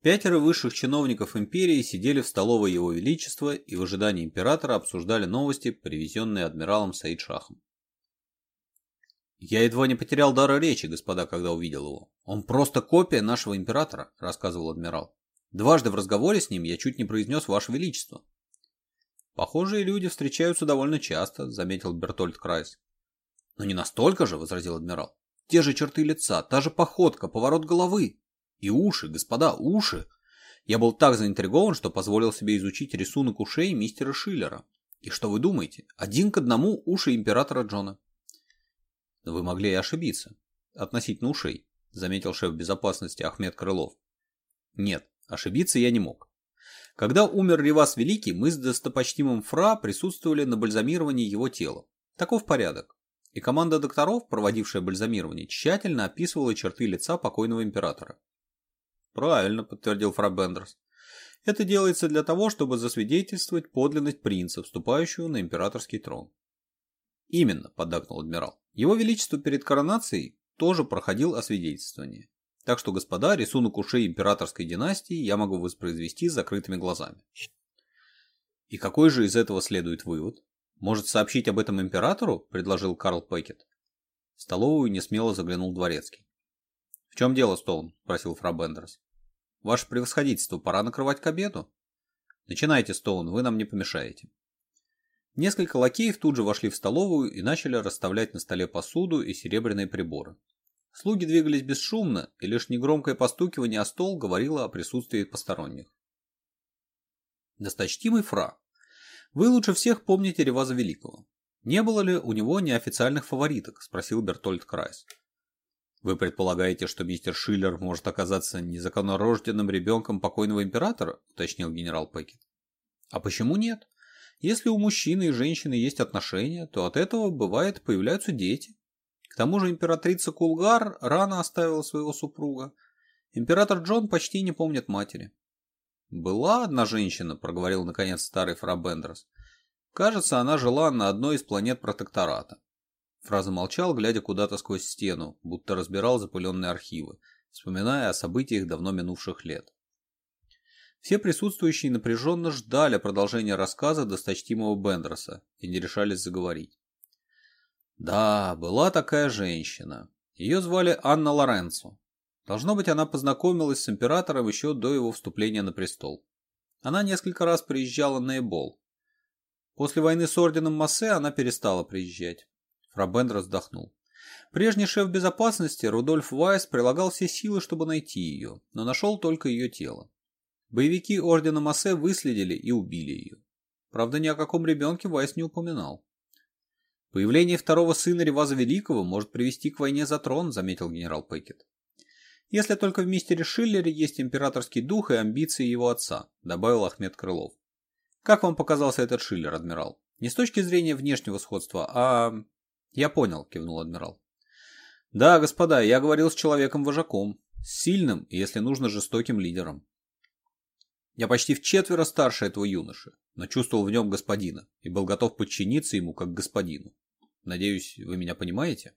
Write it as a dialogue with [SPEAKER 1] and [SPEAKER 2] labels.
[SPEAKER 1] Пятеро высших чиновников империи сидели в столовой Его Величества и в ожидании императора обсуждали новости, привезенные адмиралом Саид Шахом. «Я едва не потерял дара речи, господа, когда увидел его. Он просто копия нашего императора», — рассказывал адмирал. «Дважды в разговоре с ним я чуть не произнес «Ваше Величество». «Похожие люди встречаются довольно часто», — заметил Бертольд Крайс. «Но не настолько же», — возразил адмирал. «Те же черты лица, та же походка, поворот головы. И уши, господа, уши! Я был так заинтригован, что позволил себе изучить рисунок ушей мистера Шиллера. И что вы думаете? Один к одному уши императора Джона. Вы могли и ошибиться. Относительно ушей, заметил шеф безопасности Ахмед Крылов. Нет, ошибиться я не мог. Когда умер Ревас Великий, мы с достопочтимым Фра присутствовали на бальзамировании его тела. Таков порядок. И команда докторов, проводившая бальзамирование, тщательно описывала черты лица покойного императора. Правильно, подтвердил Фрабендерс. Это делается для того, чтобы засвидетельствовать подлинность принца, вступающего на императорский трон. Именно, поддакнул адмирал. Его величество перед коронацией тоже проходил освидетельствование. Так что, господа, рисунок ушей императорской династии я могу воспроизвести с закрытыми глазами. И какой же из этого следует вывод? Может, сообщить об этом императору? предложил Карл Пекет. В столовую несмело заглянул дворецкий. В чем дело, Стоун? спросил Фрабендерс. Ваше превосходительство, пора накрывать к обеду. Начинайте, Стоун, вы нам не помешаете. Несколько лакеев тут же вошли в столовую и начали расставлять на столе посуду и серебряные приборы. Слуги двигались бесшумно, и лишь негромкое постукивание о стол говорило о присутствии посторонних. Досточтимый Фра, вы лучше всех помните Реваза Великого. Не было ли у него неофициальных фавориток? Спросил Бертольд Крайс. Вы предполагаете, что мистер Шиллер может оказаться незаконнорожденным ребенком покойного императора? уточнил генерал Пекин. А почему нет? Если у мужчины и женщины есть отношения, то от этого, бывает, появляются дети. К тому же императрица Кулгар рано оставила своего супруга. Император Джон почти не помнит матери. «Была одна женщина», — проговорил наконец старый фра Бендерс. «Кажется, она жила на одной из планет протектората. Фраза молчал, глядя куда-то сквозь стену, будто разбирал запыленные архивы, вспоминая о событиях давно минувших лет. Все присутствующие напряженно ждали продолжения рассказа досточтимого Бендроса и не решались заговорить. Да, была такая женщина. Ее звали Анна Лоренцо. Должно быть, она познакомилась с императором еще до его вступления на престол. Она несколько раз приезжала на Эбол. После войны с орденом Массе она перестала приезжать. Робен раздохнул. Прежний шеф безопасности Рудольф Вайс прилагал все силы, чтобы найти ее, но нашел только ее тело. Боевики Ордена Массе выследили и убили ее. Правда, ни о каком ребенке Вайс не упоминал. «Появление второго сына Реваза Великого может привести к войне за трон», — заметил генерал Пекет. «Если только в мистере Шиллере есть императорский дух и амбиции его отца», — добавил Ахмед Крылов. «Как вам показался этот Шиллер, адмирал? Не с точки зрения внешнего сходства, а «Я понял», — кивнул адмирал. «Да, господа, я говорил с человеком-вожаком, сильным если нужно, жестоким лидером. Я почти в четверо старше этого юноши, но чувствовал в нем господина и был готов подчиниться ему как господину. Надеюсь, вы меня понимаете?»